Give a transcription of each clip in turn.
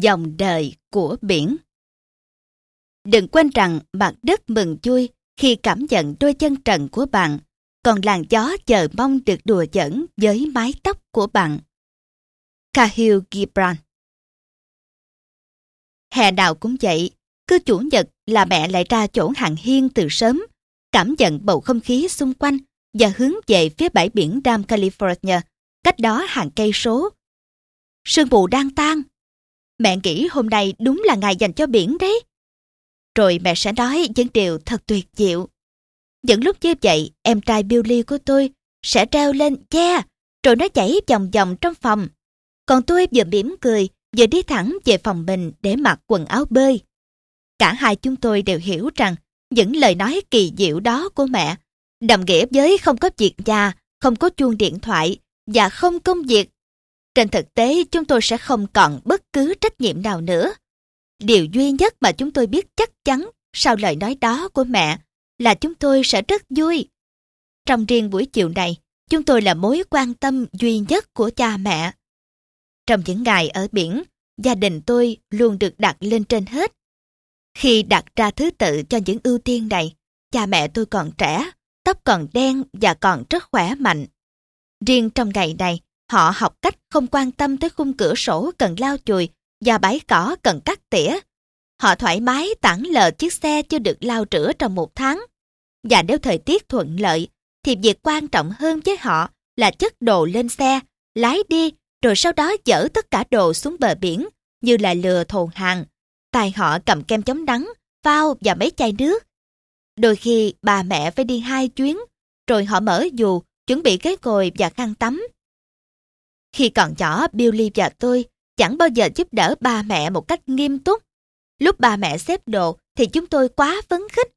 Dòng đời của biển Đừng quên rằng mặt đất mừng vui khi cảm nhận đôi chân trần của bạn, còn làn gió chờ mong được đùa giỡn với mái tóc của bạn. Cahill Gibran Hè nào cũng vậy, cứ chủ nhật là mẹ lại ra chỗ hàng hiên từ sớm, cảm nhận bầu không khí xung quanh và hướng về phía bãi biển Nam California, cách đó hàng cây số. Sương mù đang tan. Mẹ nghĩ hôm nay đúng là ngày dành cho biển đấy. Rồi mẹ sẽ nói những điều thật tuyệt diệu. Những lúc như vậy, em trai Billy của tôi sẽ treo lên yeah, rồi nó chảy vòng vòng trong phòng. Còn tôi vừa mỉm cười, vừa đi thẳng về phòng mình để mặc quần áo bơi. Cả hai chúng tôi đều hiểu rằng những lời nói kỳ diệu đó của mẹ đồng nghĩa với không có việc nhà, không có chuông điện thoại và không công việc. Trên thực tế, chúng tôi sẽ không còn bất cứ trách nhiệm nào nữa. Điều duy nhất mà chúng tôi biết chắc chắn sau lời nói đó của mẹ là chúng tôi sẽ rất vui. Trong riêng buổi chiều này, chúng tôi là mối quan tâm duy nhất của cha mẹ. Trong những ngày ở biển, gia đình tôi luôn được đặt lên trên hết. Khi đặt ra thứ tự cho những ưu tiên này, cha mẹ tôi còn trẻ, tóc còn đen và còn rất khỏe mạnh. Riêng trong ngày này, họ học cách không quan tâm tới khung cửa sổ cần lau chùi và bãi cỏ cần cắt tỉa. Họ thoải mái tản lờ chiếc xe chưa được lau rửa trong một tháng. Và nếu thời tiết thuận lợi, thì việc quan trọng hơn với họ là chất đồ lên xe, lái đi, rồi sau đó dỡ tất cả đồ xuống bờ biển, như là lừa thồn hàng. Tài họ cầm kem chống nắng, phao và mấy chai nước. Đôi khi bà mẹ phải đi hai chuyến, rồi họ mở dù, chuẩn bị cái cồi và khăn tắm. Khi còn nhỏ, Billy và tôi chẳng bao giờ giúp đỡ ba mẹ một cách nghiêm túc. Lúc ba mẹ xếp đồ thì chúng tôi quá phấn khích.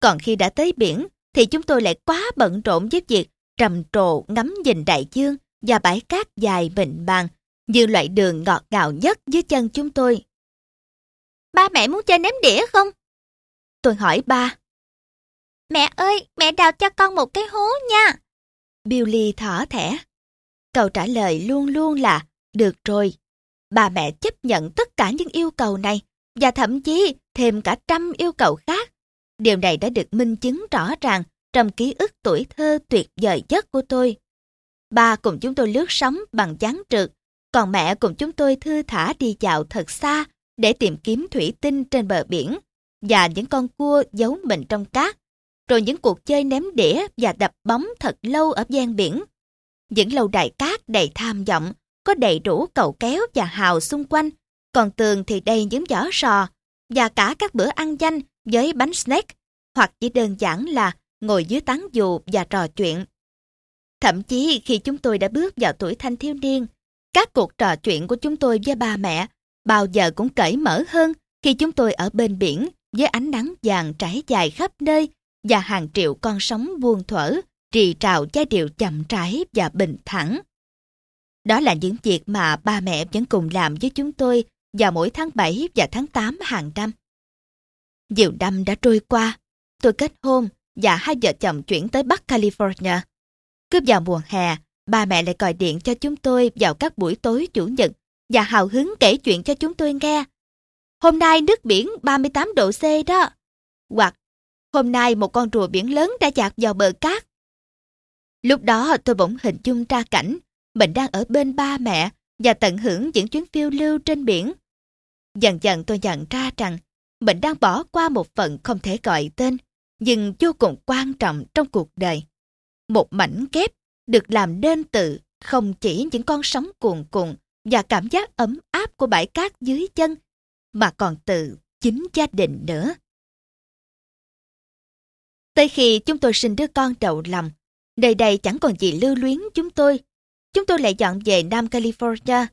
Còn khi đã tới biển thì chúng tôi lại quá bận rộn với việc trầm trồ ngắm nhìn đại dương và bãi cát dài mịn màng như loại đường ngọt ngào nhất dưới chân chúng tôi. Ba mẹ muốn chơi ném đĩa không? Tôi hỏi ba. Mẹ ơi, mẹ đào cho con một cái hố nha. Billy thỏ thẻ. Câu trả lời luôn luôn là, được rồi. Bà mẹ chấp nhận tất cả những yêu cầu này và thậm chí thêm cả trăm yêu cầu khác. Điều này đã được minh chứng rõ ràng trong ký ức tuổi thơ tuyệt vời nhất của tôi. Ba cùng chúng tôi lướt sóng bằng chán trượt, còn mẹ cùng chúng tôi thư thả đi dạo thật xa để tìm kiếm thủy tinh trên bờ biển và những con cua giấu mình trong cát, rồi những cuộc chơi ném đĩa và đập bóng thật lâu ở gian biển. Những lâu đài cát đầy tham vọng, có đầy đủ cầu kéo và hào xung quanh, còn tường thì đầy những giỏ sò, và cả các bữa ăn danh với bánh snack, hoặc chỉ đơn giản là ngồi dưới tán dù và trò chuyện. Thậm chí khi chúng tôi đã bước vào tuổi thanh thiếu niên, các cuộc trò chuyện của chúng tôi với ba mẹ bao giờ cũng cởi mở hơn khi chúng tôi ở bên biển với ánh nắng vàng trải dài khắp nơi và hàng triệu con sóng buông thuở, trì trào giai điệu chậm rãi và bình thản. Đó là những việc mà ba mẹ vẫn cùng làm với chúng tôi vào mỗi tháng 7 và tháng 8 hàng năm. Nhiều năm đã trôi qua, tôi kết hôn và hai vợ chồng chuyển tới Bắc California. Cứ vào mùa hè, ba mẹ lại gọi điện cho chúng tôi vào các buổi tối chủ nhật và hào hứng kể chuyện cho chúng tôi nghe. Hôm nay nước biển 38 độ C đó. Hoặc hôm nay một con rùa biển lớn đã chạc vào bờ cát. Lúc đó tôi bỗng hình dung ra cảnh mình đang ở bên ba mẹ và tận hưởng những chuyến phiêu lưu trên biển. Dần dần tôi nhận ra rằng mình đang bỏ qua một phần không thể gọi tên, nhưng vô cùng quan trọng trong cuộc đời. Một mảnh ghép được làm nên từ không chỉ những con sóng cuồn cuộn và cảm giác ấm áp của bãi cát dưới chân, mà còn từ chính gia đình nữa. Tới khi chúng tôi sinh đứa con đầu lòng, nơi đây chẳng còn gì lưu luyến chúng tôi. Chúng tôi lại dọn về Nam California.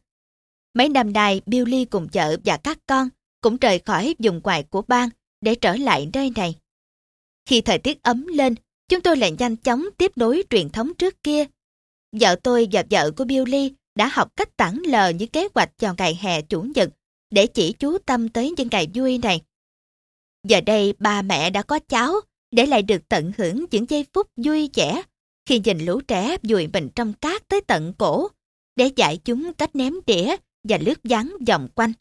Mấy năm nay, Billy cùng vợ và các con cũng rời khỏi vùng ngoại của bang để trở lại nơi này. Khi thời tiết ấm lên, chúng tôi lại nhanh chóng tiếp nối truyền thống trước kia. Vợ tôi và vợ của Billy đã học cách tản lờ những kế hoạch vào ngày hè chủ nhật để chỉ chú tâm tới những ngày vui này. Giờ đây ba mẹ đã có cháu để lại được tận hưởng những giây phút vui vẻ khi nhìn lũ trẻ vùi mình trong cát tới tận cổ để dạy chúng cách ném đĩa và lướt ván vòng quanh.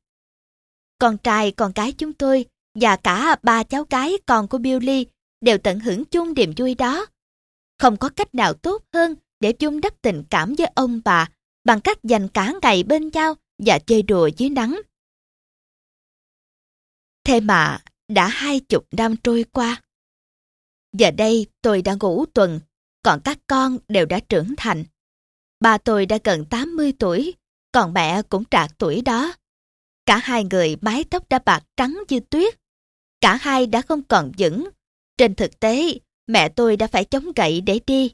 Con trai, con cái chúng tôi và cả ba cháu gái con của Billy đều tận hưởng chung niềm vui đó. Không có cách nào tốt hơn để chung đắp tình cảm với ông bà bằng cách dành cả ngày bên nhau và chơi đùa dưới nắng. Thế mà, đã hai chục năm trôi qua. Giờ đây tôi đã ngủ tuần, còn các con đều đã trưởng thành. Ba tôi đã gần 80 tuổi, còn mẹ cũng trạc tuổi đó. Cả hai người mái tóc đã bạc trắng như tuyết. Cả hai đã không còn vững. Trên thực tế, mẹ tôi đã phải chống gậy để đi.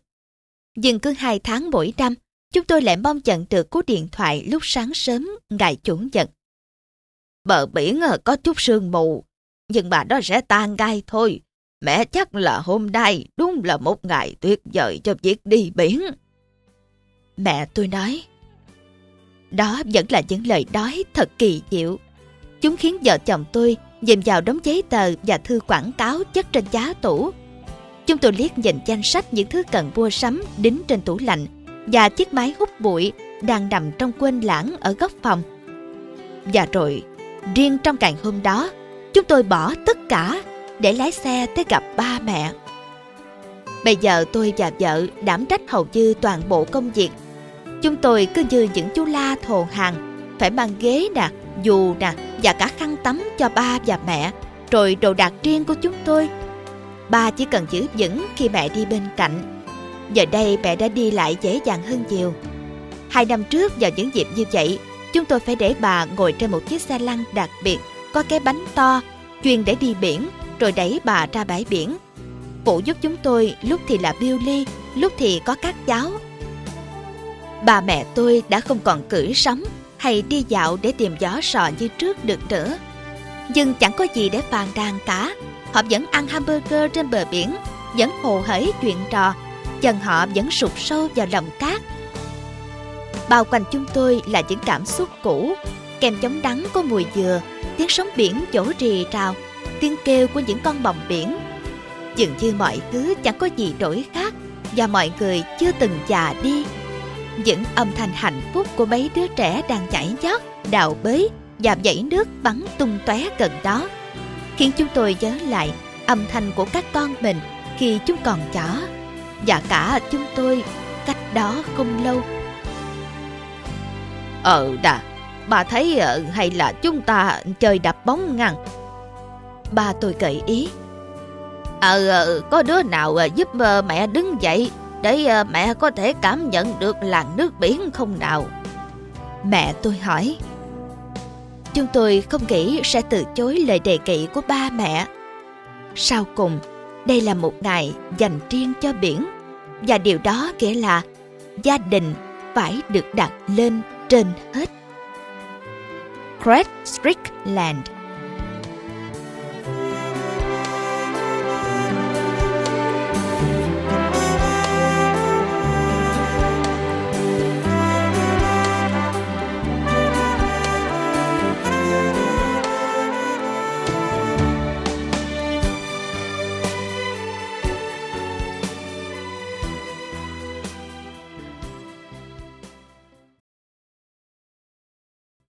Nhưng cứ hai tháng mỗi năm, chúng tôi lại mong nhận được cú điện thoại lúc sáng sớm ngày Chủ nhật. Bờ biển ờ, có chút sương mù, nhưng mà nó sẽ tan ngay thôi. Mẹ chắc là hôm nay đúng là một ngày tuyệt vời cho việc đi biển. Mẹ tôi nói, đó vẫn là những lời nói thật kỳ diệu. Chúng khiến vợ chồng tôi nhìn vào đống giấy tờ và thư quảng cáo chất trên giá tủ. Chúng tôi liếc nhìn danh sách những thứ cần mua sắm đính trên tủ lạnh và chiếc máy hút bụi đang nằm trong quên lãng ở góc phòng. Và rồi, riêng trong ngày hôm đó, chúng tôi bỏ tất cả để lái xe tới gặp ba mẹ. Bây giờ tôi và vợ đảm trách hầu như toàn bộ công việc. Chúng tôi cứ như những chú la thồ hàng, phải mang ghế nè, dù nè và cả khăn tắm cho ba và mẹ, rồi đồ đạc riêng của chúng tôi. Ba chỉ cần giữ vững khi mẹ đi bên cạnh. Giờ đây mẹ đã đi lại dễ dàng hơn nhiều. Hai năm trước vào những dịp như vậy, chúng tôi phải để bà ngồi trên một chiếc xe lăn đặc biệt, có cái bánh to, chuyên để đi biển rồi đẩy bà ra bãi biển. Phụ giúp chúng tôi lúc thì là Billy, lúc thì có các cháu. Bà mẹ tôi đã không còn cử sắm hay đi dạo để tìm gió sò như trước được nữa. Nhưng chẳng có gì để phàn đàn cả. Họ vẫn ăn hamburger trên bờ biển, vẫn hồ hởi chuyện trò, chân họ vẫn sụp sâu vào lòng cát. Bao quanh chúng tôi là những cảm xúc cũ, kèm chống đắng có mùi dừa, tiếng sóng biển chỗ rì rào tiếng kêu của những con bồng biển. Dường như mọi thứ chẳng có gì đổi khác và mọi người chưa từng già đi. Những âm thanh hạnh phúc của mấy đứa trẻ đang nhảy nhót, đào bới và dãy nước bắn tung tóe gần đó khiến chúng tôi nhớ lại âm thanh của các con mình khi chúng còn nhỏ và cả chúng tôi cách đó không lâu. Ờ đà, bà thấy ờ, hay là chúng ta chơi đập bóng ngăn Ba tôi gợi ý. Ờ, ờ có đứa nào ờ, giúp ờ, mẹ đứng dậy để mẹ có thể cảm nhận được làn nước biển không nào? Mẹ tôi hỏi. Chúng tôi không nghĩ sẽ từ chối lời đề nghị của ba mẹ. Sau cùng, đây là một ngày dành riêng cho biển và điều đó nghĩa là gia đình phải được đặt lên trên hết. Craig Strickland